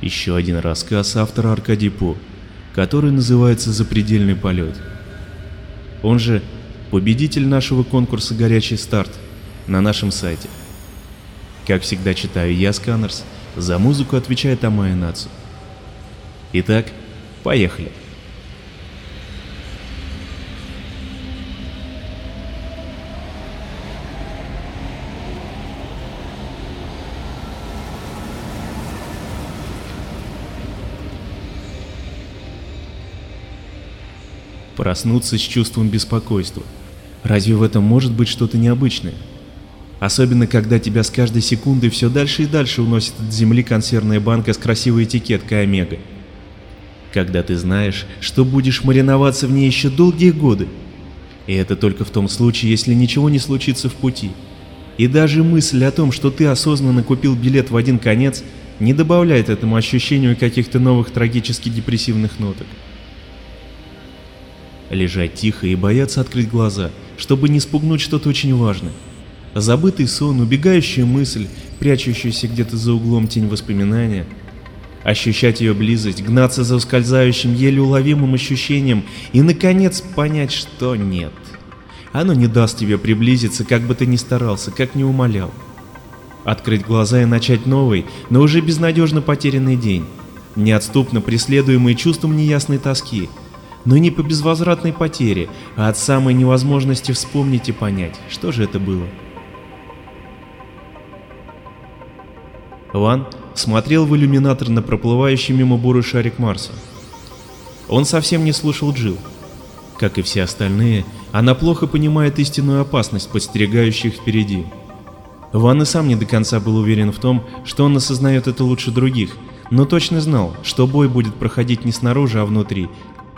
Еще один рассказ автора Аркадий По, который называется «Запредельный полет». Он же победитель нашего конкурса «Горячий старт» на нашем сайте. Как всегда читаю я, Сканерс, за музыку отвечает Амая Нацу. Итак, поехали. Проснуться с чувством беспокойства. Разве в этом может быть что-то необычное? Особенно, когда тебя с каждой секундой все дальше и дальше уносит от земли консервная банка с красивой этикеткой Омега. Когда ты знаешь, что будешь мариноваться в ней еще долгие годы. И это только в том случае, если ничего не случится в пути. И даже мысль о том, что ты осознанно купил билет в один конец, не добавляет этому ощущению каких-то новых трагически депрессивных ноток. Лежать тихо и бояться открыть глаза, чтобы не спугнуть что-то очень важное. Забытый сон, убегающая мысль, прячущаяся где-то за углом тень воспоминания. Ощущать ее близость, гнаться за ускользающим, еле уловимым ощущением и, наконец, понять, что нет. Оно не даст тебе приблизиться, как бы ты ни старался, как ни умолял. Открыть глаза и начать новый, но уже безнадежно потерянный день. Неотступно преследуемый чувством неясной тоски, но не по безвозвратной потере, а от самой невозможности вспомнить и понять, что же это было. Ван смотрел в иллюминатор на проплывающий мимо бурый шарик Марса. Он совсем не слушал Джил. Как и все остальные, она плохо понимает истинную опасность, подстерегающую их впереди. Ван и сам не до конца был уверен в том, что он осознает это лучше других, но точно знал, что бой будет проходить не снаружи, а внутри,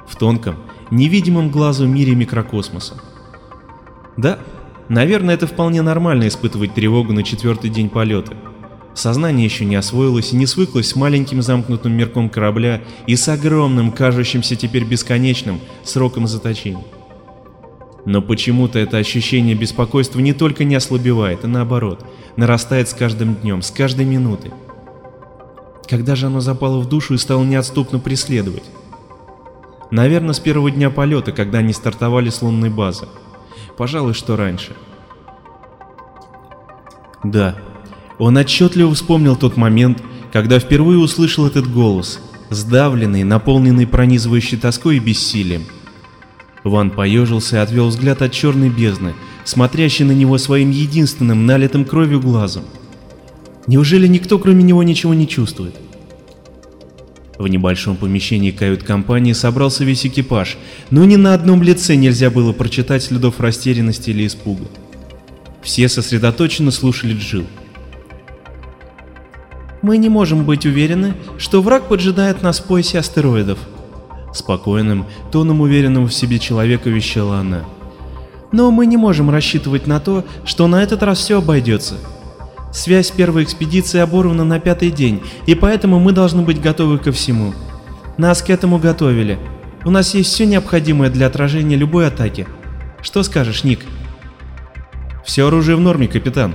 в тонком, невидимом глазу мире микрокосмоса. Да, наверное, это вполне нормально испытывать тревогу на четвертый день полета. Сознание еще не освоилось и не свыклось с маленьким замкнутым мирком корабля и с огромным, кажущимся теперь бесконечным, сроком заточения. Но почему-то это ощущение беспокойства не только не ослабевает, а наоборот, нарастает с каждым днем, с каждой минутой. Когда же оно запало в душу и стало неотступно преследовать? Наверное, с первого дня полета, когда они стартовали с лунной базы. Пожалуй, что раньше. Да, он отчетливо вспомнил тот момент, когда впервые услышал этот голос, сдавленный, наполненный пронизывающей тоской и бессилием. Ван поежился и отвел взгляд от черной бездны, смотрящей на него своим единственным налитым кровью глазом. Неужели никто кроме него ничего не чувствует? В небольшом помещении кают-компании собрался весь экипаж, но ни на одном лице нельзя было прочитать следов растерянности или испуга. Все сосредоточенно слушали Джил. Мы не можем быть уверены, что враг поджидает нас в поясе астероидов. Спокойным, тоном уверенного в себе человека вещала она. Но мы не можем рассчитывать на то, что на этот раз все обойдется. Связь первой экспедиции оборвана на пятый день, и поэтому мы должны быть готовы ко всему. Нас к этому готовили. У нас есть все необходимое для отражения любой атаки. Что скажешь, Ник? Все оружие в норме, капитан.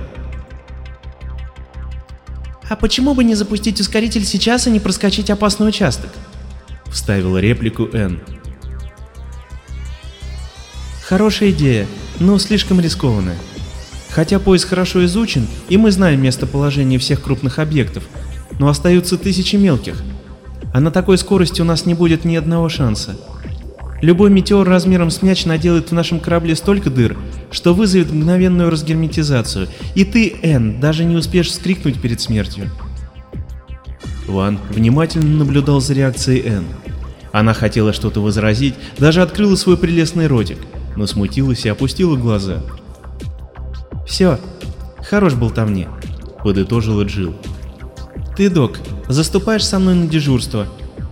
А почему бы не запустить ускоритель сейчас и не проскочить опасный участок? Вставила реплику Н. Хорошая идея, но слишком рискованная. Хотя поиск хорошо изучен, и мы знаем местоположение всех крупных объектов, но остаются тысячи мелких. А на такой скорости у нас не будет ни одного шанса. Любой метеор размером с мяч наделает в нашем корабле столько дыр, что вызовет мгновенную разгерметизацию, и ты, Энн, даже не успеешь вскрикнуть перед смертью. Ван внимательно наблюдал за реакцией Энн. Она хотела что-то возразить, даже открыла свой прелестный ротик, но смутилась и опустила глаза. «Все, хорош был там мне», — подытожила Джилл. «Ты, док, заступаешь со мной на дежурство.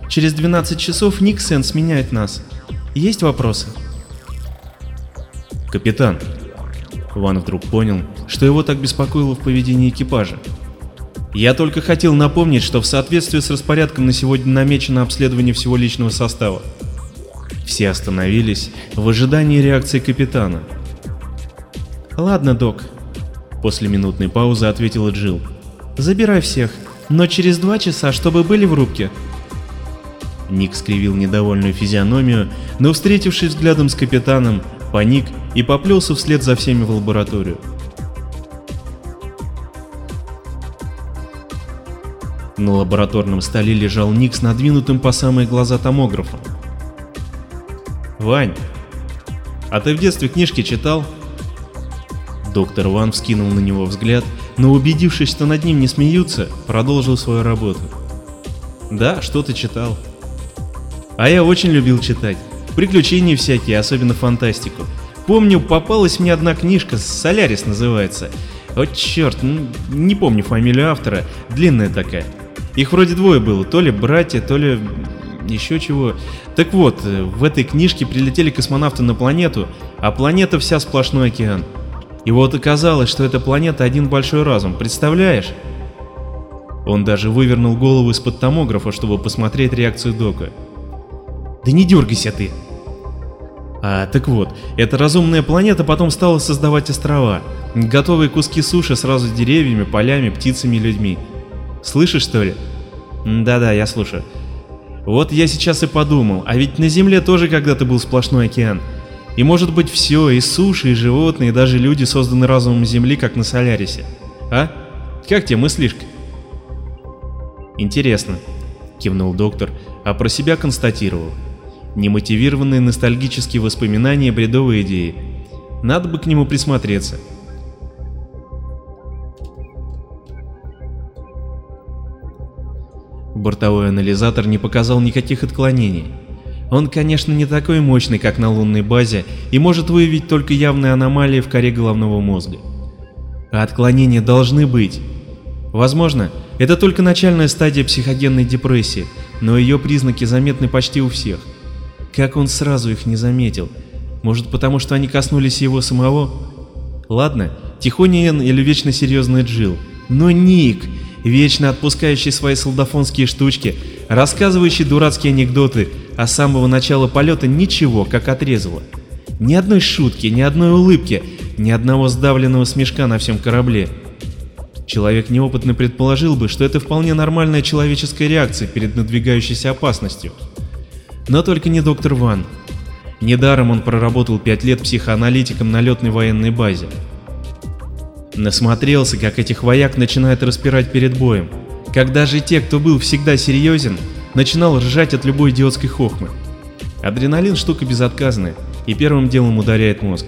Через 12 часов Ник Сен сменяет нас. Есть вопросы? Капитан. Ван вдруг понял, что его так беспокоило в поведении экипажа. Я только хотел напомнить, что в соответствии с распорядком на сегодня намечено обследование всего личного состава. Все остановились в ожидании реакции капитана. Ладно, док. После минутной паузы ответила Джилл. Забирай всех. но через два часа, чтобы были в рубке. Ник скривил недовольную физиономию, но, встретившись взглядом с капитаном, паник и поплелся вслед за всеми в лабораторию. На лабораторном столе лежал Ник с надвинутым по самые глаза томографом. «Вань, а ты в детстве книжки читал?» Доктор Ван вскинул на него взгляд, но убедившись, что над ним не смеются, продолжил свою работу. «Да, что ты читал?» «А я очень любил читать. Приключения всякие, особенно фантастику. Помню, попалась мне одна книжка, «Солярис» называется. Вот черт, не помню фамилию автора, длинная такая. Их вроде двое было, то ли братья, то ли еще чего. Так вот, в этой книжке прилетели космонавты на планету, а планета вся сплошной океан. И вот оказалось, что эта планета один большой разум, представляешь? Он даже вывернул голову из-под томографа, чтобы посмотреть реакцию Дока. Да не дергайся ты. А, так вот, эта разумная планета потом стала создавать острова, готовые куски суши сразу с деревьями, полями, птицами и людьми. Слышишь, что ли? Да-да, я слушаю. Вот я сейчас и подумал, а ведь на Земле тоже когда-то был сплошной океан. И может быть все, и суши, и животные, и даже люди созданы разумом Земли, как на Солярисе. А? Как тебе мыслишка? Интересно, кивнул доктор, а про себя констатировал. Немотивированные ностальгические воспоминания бредовые идеи. Надо бы к нему присмотреться. Бортовой анализатор не показал никаких отклонений. Он, конечно, не такой мощный, как на лунной базе, и может выявить только явные аномалии в коре головного мозга. А отклонения должны быть. Возможно, это только начальная стадия психогенной депрессии, но ее признаки заметны почти у всех. Как он сразу их не заметил? Может потому, что они коснулись его самого? Ладно, Тихониен или вечно серьезный Джил, но Ник, вечно отпускающий свои солдафонские штучки, рассказывающий дурацкие анекдоты, а с самого начала полета ничего, как отрезало. Ни одной шутки, ни одной улыбки, ни одного сдавленного смешка на всем корабле. Человек неопытный предположил бы, что это вполне нормальная человеческая реакция перед надвигающейся опасностью. Но только не доктор Ван. Недаром он проработал пять лет психоаналитиком на летной военной базе. Насмотрелся, как этих вояк начинают распирать перед боем, как даже те, кто был всегда серьезен, начинал ржать от любой идиотской хохмы. Адреналин штука безотказная и первым делом ударяет мозг.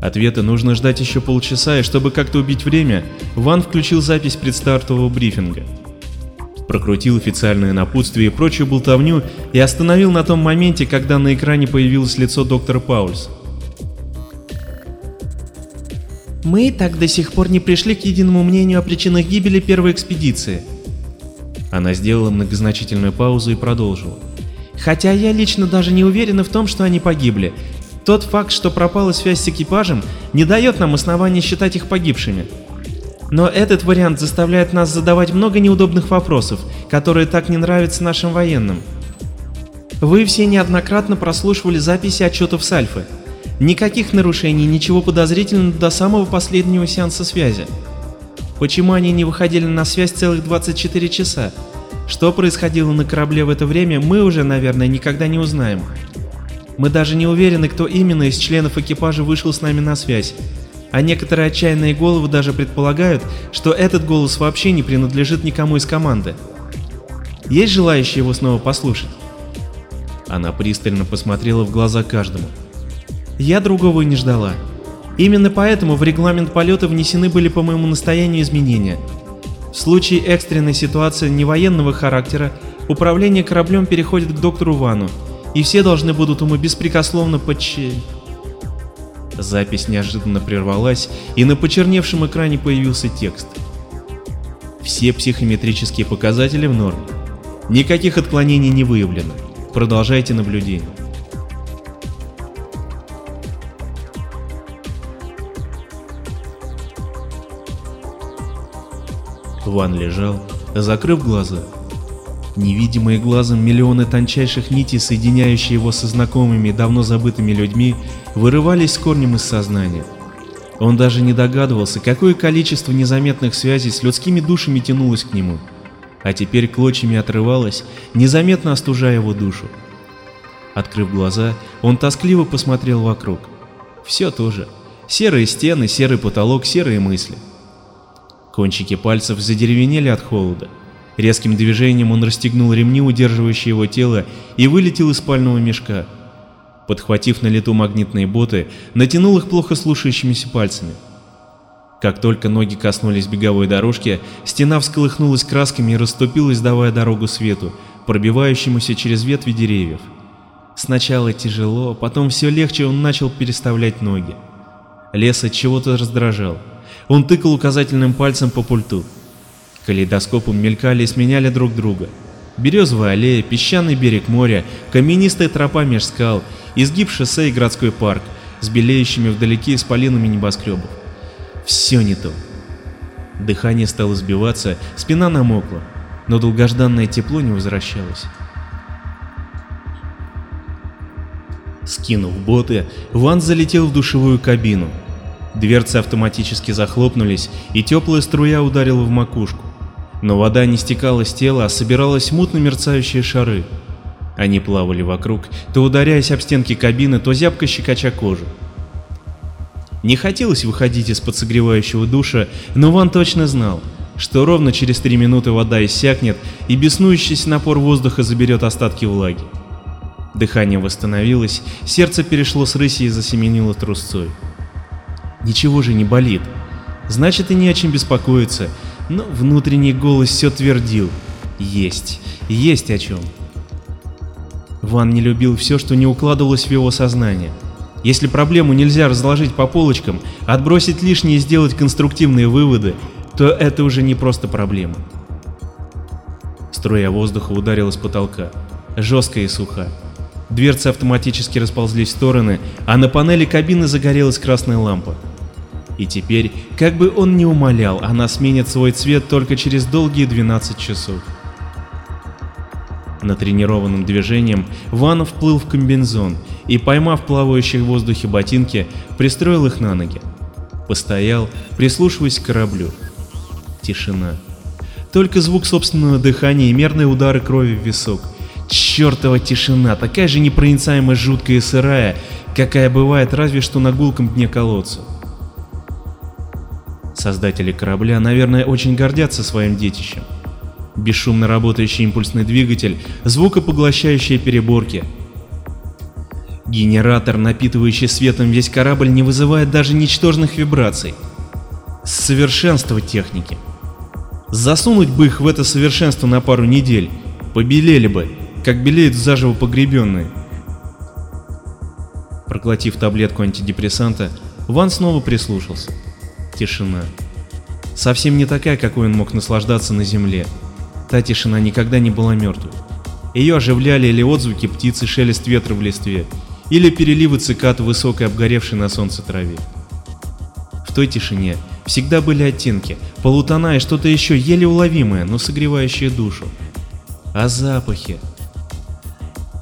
Ответа нужно ждать еще полчаса, и чтобы как-то убить время, Ван включил запись предстартового брифинга. Прокрутил официальное напутствие и прочую болтовню и остановил на том моменте, когда на экране появилось лицо доктора Паульс. Мы так до сих пор не пришли к единому мнению о причинах гибели первой экспедиции. Она сделала многозначительную паузу и продолжила. Хотя я лично даже не уверена в том, что они погибли. Тот факт, что пропала связь с экипажем, не дает нам основания считать их погибшими. Но этот вариант заставляет нас задавать много неудобных вопросов, которые так не нравятся нашим военным. Вы все неоднократно прослушивали записи отчетов с Альфы. Никаких нарушений, ничего подозрительного до самого последнего сеанса связи. Почему они не выходили на связь целых 24 часа? Что происходило на корабле в это время, мы уже, наверное, никогда не узнаем. Мы даже не уверены, кто именно из членов экипажа вышел с нами на связь. А некоторые отчаянные головы даже предполагают, что этот голос вообще не принадлежит никому из команды. Есть желающие его снова послушать? Она пристально посмотрела в глаза каждому. Я другого не ждала. Именно поэтому в регламент полета внесены были по моему настоянию изменения. В случае экстренной ситуации невоенного характера, управление кораблем переходит к доктору Вану, и все должны будут ему беспрекословно подчи... Запись неожиданно прервалась, и на почерневшем экране появился текст. Все психометрические показатели в норме. Никаких отклонений не выявлено. Продолжайте наблюдение. Ван лежал, закрыв глаза. Невидимые глазом миллионы тончайших нитей, соединяющие его со знакомыми давно забытыми людьми, вырывались с корнем из сознания. Он даже не догадывался, какое количество незаметных связей с людскими душами тянулось к нему, а теперь клочьями отрывалось, незаметно остужая его душу. Открыв глаза, он тоскливо посмотрел вокруг. Все то же. Серые стены, серый потолок, серые мысли. Кончики пальцев задеревенели от холода. Резким движением он расстегнул ремни, удерживающие его тело, и вылетел из спального мешка. Подхватив на лету магнитные боты, натянул их плохо слушающимися пальцами. Как только ноги коснулись беговой дорожки, стена всколыхнулась красками и расступилась, давая дорогу свету, пробивающемуся через ветви деревьев. Сначала тяжело, потом все легче он начал переставлять ноги. Лес от чего-то раздражал. Он тыкал указательным пальцем по пульту. Калейдоскопом мелькали и сменяли друг друга. Березовая аллея, песчаный берег моря, каменистая тропа меж скал, изгиб шоссе и городской парк с белеющими вдалеке исполинами небоскребов. Все не то. Дыхание стало сбиваться, спина намокла, но долгожданное тепло не возвращалось. Скинув боты, Ван залетел в душевую кабину. Дверцы автоматически захлопнулись, и теплая струя ударила в макушку. Но вода не стекала с тела, а собиралась мутно мерцающие шары. Они плавали вокруг, то ударяясь об стенки кабины, то зябко щекоча кожу. Не хотелось выходить из-под согревающего душа, но Ван точно знал, что ровно через три минуты вода иссякнет, и беснующийся напор воздуха заберет остатки влаги. Дыхание восстановилось, сердце перешло с рыси и засеменило трусцой. Ничего же не болит. Значит и не о чем беспокоиться, но внутренний голос все твердил. Есть, есть о чем. Ван не любил все, что не укладывалось в его сознание. Если проблему нельзя разложить по полочкам, отбросить лишнее и сделать конструктивные выводы, то это уже не просто проблема. Струя воздуха ударила с потолка, жесткая и сухая. Дверцы автоматически расползлись в стороны, а на панели кабины загорелась красная лампа. И теперь, как бы он ни умолял, она сменит свой цвет только через долгие 12 часов. Натренированным движением Ванов вплыл в комбинзон и, поймав плавающие в воздухе ботинки, пристроил их на ноги. Постоял, прислушиваясь к кораблю. Тишина. Только звук собственного дыхания и мерные удары крови в висок. Чертова тишина, такая же непроницаемая, жуткая и сырая, какая бывает разве что на гулком дне колодца. Создатели корабля, наверное, очень гордятся своим детищем. Бесшумно работающий импульсный двигатель, звукопоглощающие переборки. Генератор, напитывающий светом весь корабль, не вызывает даже ничтожных вибраций. Совершенство техники. Засунуть бы их в это совершенство на пару недель, побелели бы, как белеют заживо погребенные. Проглотив таблетку антидепрессанта, Ван снова прислушался. Тишина. Совсем не такая, какой он мог наслаждаться на земле. Та тишина никогда не была мертвой. Ее оживляли или отзвуки птицы, шелест ветра в листве, или переливы цикад в высокой обгоревшей на солнце траве. В той тишине всегда были оттенки, полутона и что-то еще еле уловимое, но согревающее душу. А запахи?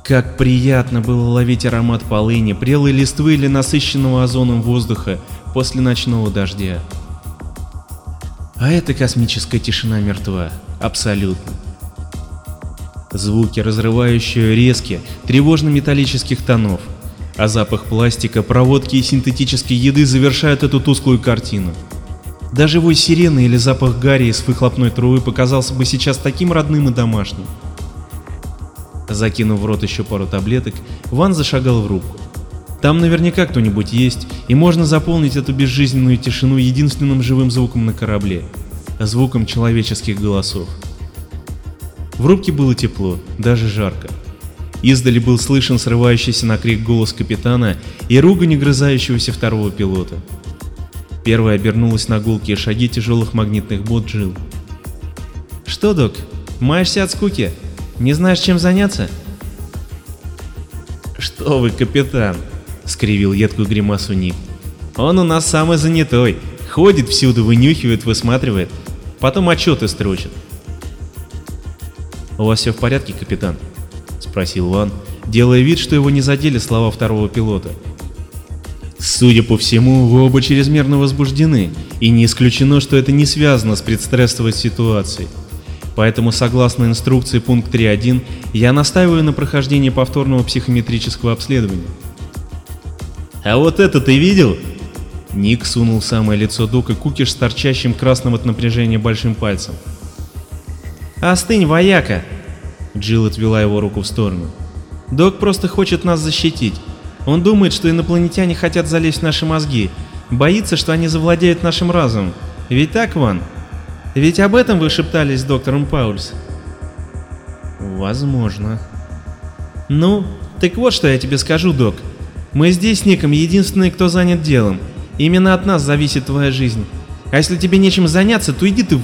Как приятно было ловить аромат полыни, прелой листвы или насыщенного озоном воздуха после ночного дождя. А эта космическая тишина мертва, абсолютно. Звуки, разрывающие резкие, тревожно-металлических тонов, а запах пластика, проводки и синтетической еды завершают эту тусклую картину. Даже вой сирены или запах гари из выхлопной трубы показался бы сейчас таким родным и домашним. Закинув в рот еще пару таблеток, Ван зашагал в рубку. Там наверняка кто-нибудь есть, и можно заполнить эту безжизненную тишину единственным живым звуком на корабле — звуком человеческих голосов. В рубке было тепло, даже жарко. Издали был слышен срывающийся на крик голос капитана и ругань грызающегося второго пилота. Первая обернулась на гулкие шаги тяжелых магнитных бот. «Что, док, маешься от скуки? Не знаешь, чем заняться?» «Что вы, капитан!» — скривил едкую гримасу Ник. «Он у нас самый занятой, ходит всюду, вынюхивает, высматривает, потом отчеты строчит». «У вас все в порядке, капитан?» — спросил Ван, делая вид, что его не задели слова второго пилота. Судя по всему, вы оба чрезмерно возбуждены, и не исключено, что это не связано с предстрессовой ситуацией. Поэтому, согласно инструкции пункт 3.1, я настаиваю на прохождении повторного психометрического обследования. «А вот это ты видел?» Ник сунул в самое лицо Дока кукиш с торчащим красным от напряжения большим пальцем. «Остынь, вояка!» Джилл отвела его руку в сторону. «Док просто хочет нас защитить. Он думает, что инопланетяне хотят залезть в наши мозги, боится, что они завладеют нашим разумом. Ведь так, Ван? Ведь об этом вы шептались с доктором Паульс?» «Возможно». «Ну, так вот что я тебе скажу, док. Мы здесь Ником единственные, кто занят делом. Именно от нас зависит твоя жизнь. А если тебе нечем заняться, то иди ты в...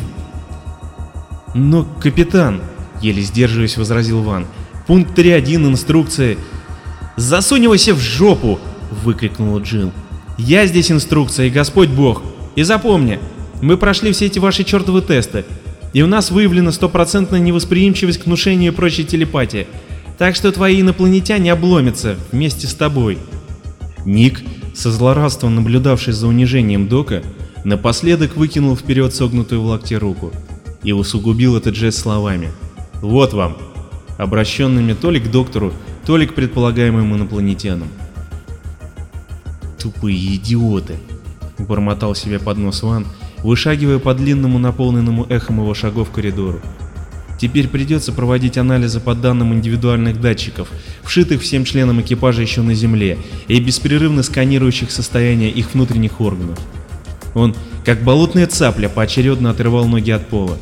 Но, капитан, еле сдерживаясь, возразил Ван. Пункт 3.1 инструкции. Засунь его себе в жопу! выкрикнула Джилл. Я здесь инструкция и Господь Бог. И запомни, мы прошли все эти ваши чертовы тесты. И у нас выявлена стопроцентная невосприимчивость к внушению и прочей телепатии. Так что твои инопланетяне обломятся вместе с тобой. Ник, со злорадством наблюдавший за унижением Дока, напоследок выкинул вперед согнутую в локте руку и усугубил этот жест словами. «Вот вам!» обращенными то ли к доктору, то ли к предполагаемым инопланетянам. «Тупые идиоты!» — бормотал себе под нос Ван, вышагивая по длинному наполненному эхом его шагов коридору. Теперь придется проводить анализы по данным индивидуальных датчиков, вшитых всем членам экипажа еще на Земле, и беспрерывно сканирующих состояние их внутренних органов. Он, как болотная цапля, поочередно отрывал ноги от пола.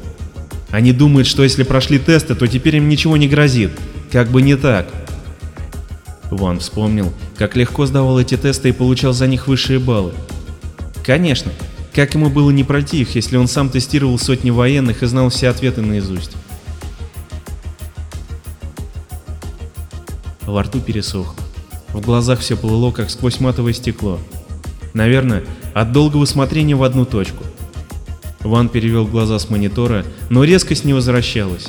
Они думают, что если прошли тесты, то теперь им ничего не грозит. Как бы не так. Ван вспомнил, как легко сдавал эти тесты и получал за них высшие баллы. Конечно, как ему было не пройти их, если он сам тестировал сотни военных и знал все ответы наизусть. Во рту пересох. В глазах все плыло, как сквозь матовое стекло. Наверное, от долгого смотрения в одну точку. Ван перевел глаза с монитора, но резкость не возвращалась.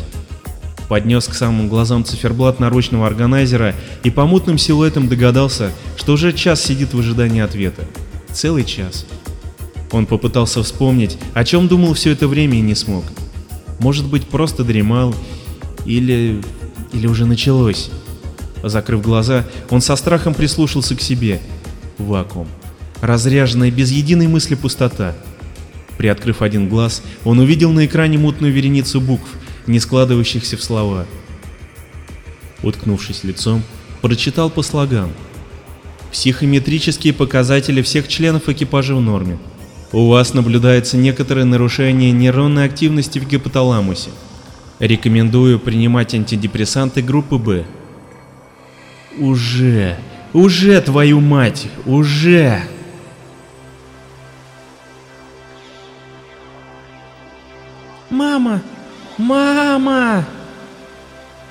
Поднес к самым глазам циферблат наручного органайзера и по мутным силуэтам догадался, что уже час сидит в ожидании ответа. Целый час. Он попытался вспомнить, о чем думал все это время и не смог. Может быть, просто дремал, или... или уже началось. Закрыв глаза, он со страхом прислушался к себе. Вакуум. Разряженная без единой мысли пустота. Приоткрыв один глаз, он увидел на экране мутную вереницу букв, не складывающихся в слова. Уткнувшись лицом, прочитал по слогам. Психометрические показатели всех членов экипажа в норме. У вас наблюдается некоторое нарушение нейронной активности в гипоталамусе. Рекомендую принимать антидепрессанты группы Б. Уже, уже, твою мать, уже! «Мама! Мама!»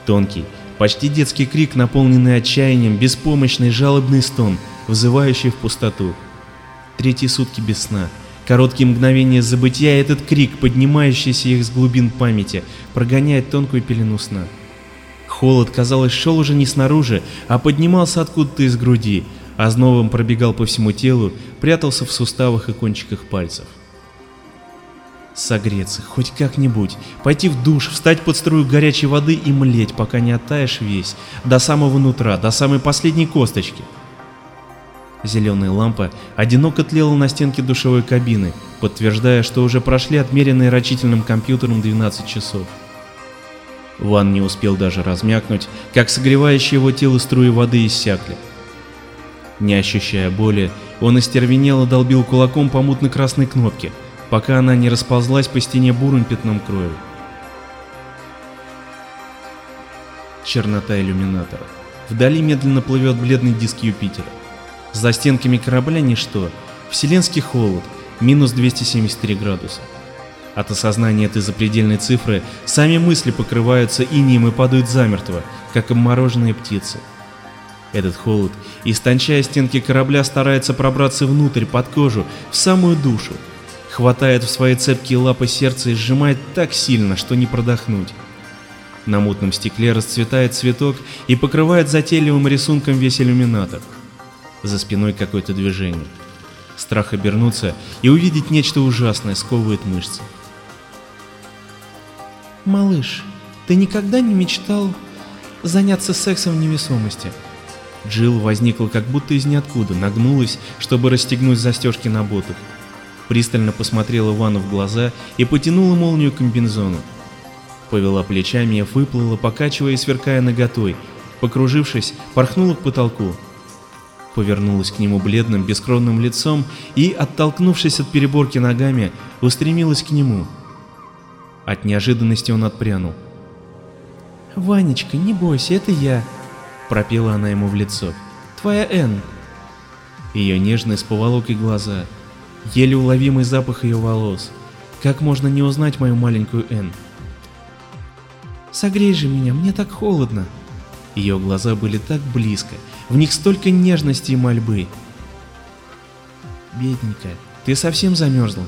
Тонкий, почти детский крик, наполненный отчаянием, беспомощный жалобный стон, вызывающий в пустоту. Третьи сутки без сна, короткие мгновения забытия, этот крик, поднимающийся их с глубин памяти, прогоняет тонкую пелену сна. Холод, казалось, шел уже не снаружи, а поднимался откуда-то из груди, а ознобом пробегал по всему телу, прятался в суставах и кончиках пальцев. Согреться, хоть как-нибудь, пойти в душ, встать под струю горячей воды и млеть, пока не оттаешь весь, до самого нутра, до самой последней косточки. Зеленая лампа одиноко тлела на стенке душевой кабины, подтверждая, что уже прошли отмеренные рачительным компьютером 12 часов. Ван не успел даже размякнуть, как согревающие его тело струи воды иссякли. Не ощущая боли, он остервенело долбил кулаком по мутно-красной кнопке, пока она не расползлась по стене бурым пятном крови. Чернота иллюминатора. Вдали медленно плывет бледный диск Юпитера. За стенками корабля ничто, вселенский холод, минус 273 градуса. От осознания этой запредельной цифры сами мысли покрываются инием и падают замертво, как обмороженные птицы. Этот холод, истончая стенки корабля, старается пробраться внутрь, под кожу, в самую душу, хватает в свои цепкие лапы сердце и сжимает так сильно, что не продохнуть. На мутном стекле расцветает цветок и покрывает затейливым рисунком весь иллюминатор. За спиной какое-то движение. Страх обернуться и увидеть нечто ужасное сковывает мышцы. Малыш, ты никогда не мечтал заняться сексом в невесомости? Джилл возникла как будто из ниоткуда, нагнулась, чтобы расстегнуть застежки на ботах. Пристально посмотрела Вану в глаза и потянула молнию комбинезона. Повела плечами и выплыла, покачивая и сверкая наготой. Покружившись, порхнула к потолку. Повернулась к нему бледным, бескровным лицом и, оттолкнувшись от переборки ногами, устремилась к нему. От неожиданности он отпрянул. «Ванечка, не бойся, это я», — пропела она ему в лицо. «Твоя Энн». Ее нежные с поволокой глаза, еле уловимый запах ее волос. Как можно не узнать мою маленькую Энн? «Согрей же меня, мне так холодно». Ее глаза были так близко, в них столько нежности и мольбы. «Бедненькая, ты совсем замерзла?»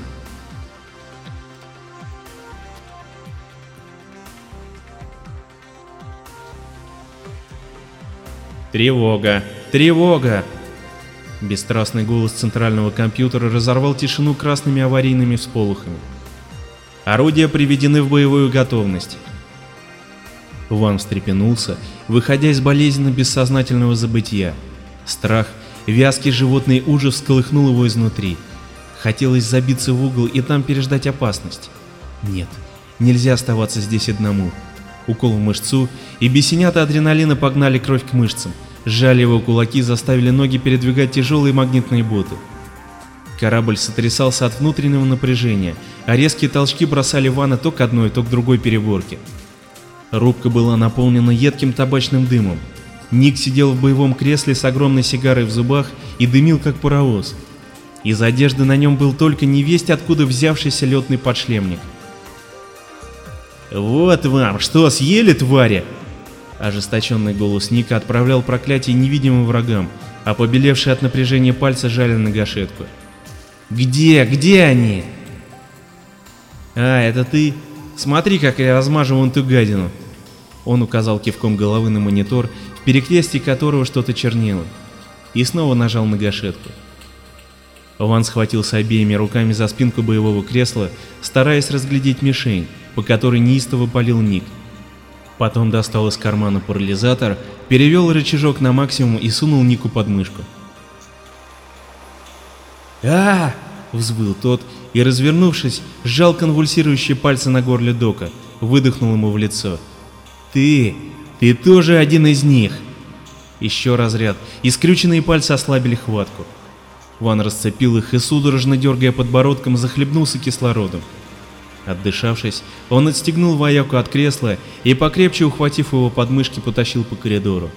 Тревога! Тревога! Бесстрастный голос центрального компьютера разорвал тишину красными аварийными всполохами. Орудия приведены в боевую готовность. Ван встрепенулся, выходя из болезненно бессознательного забытия. Страх, вязкий животный ужас сколыхнул его изнутри. Хотелось забиться в угол и там переждать опасность. Нет, нельзя оставаться здесь одному. Укол в мышцу, и бесенята адреналина погнали кровь к мышцам. Сжали его кулаки, заставили ноги передвигать тяжелые магнитные боты. Корабль сотрясался от внутреннего напряжения, а резкие толчки бросали Вана то к одной, то к другой переборке. Рубка была наполнена едким табачным дымом. Ник сидел в боевом кресле с огромной сигарой в зубах и дымил как паровоз. Из одежды на нем был только невесть откуда взявшийся летный подшлемник. «Вот вам, что съели, твари?» Ожесточенный голос Ника отправлял проклятие невидимым врагам, а побелевшие от напряжения пальцы жали на гашетку. «Где? Где они?» «А, это ты? Смотри, как я размажу вон ту гадину!» Он указал кивком головы на монитор, в перекрестии которого что-то чернело, и снова нажал на гашетку. Ван схватился обеими руками за спинку боевого кресла, стараясь разглядеть мишень, по которой неистово полил Ник. Потом достал из кармана парализатор, перевел рычажок на максимум и сунул Нику под мышку. а, взвыл тот и, развернувшись, сжал конвульсирующие пальцы на горле Дока, выдохнул ему в лицо. «Ты! Ты тоже один из них!» Еще разряд, и скрюченные пальцы ослабили хватку. Ван расцепил их и, судорожно дергая подбородком, захлебнулся кислородом. Отдышавшись, он отстегнул вояку от кресла и, покрепче ухватив его подмышки, потащил по коридору.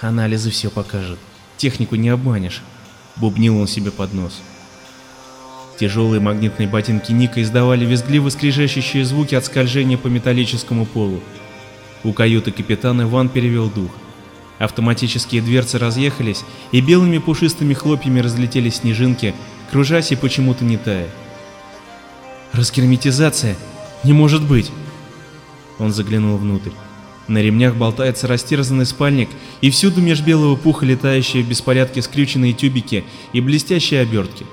«Анализы все покажут. Технику не обманешь», — бубнил он себе под нос. Тяжелые магнитные ботинки Ника издавали визгливо скрежещущие звуки от скольжения по металлическому полу. У каюты капитана Ван перевел дух. Автоматические дверцы разъехались, и белыми пушистыми хлопьями разлетелись снежинки, кружась и почему-то не тая. Разгерметизация? Не может быть! Он заглянул внутрь. На ремнях болтается растерзанный спальник, и всюду меж белого пуха летающие в беспорядке скрюченные тюбики и блестящие обертки.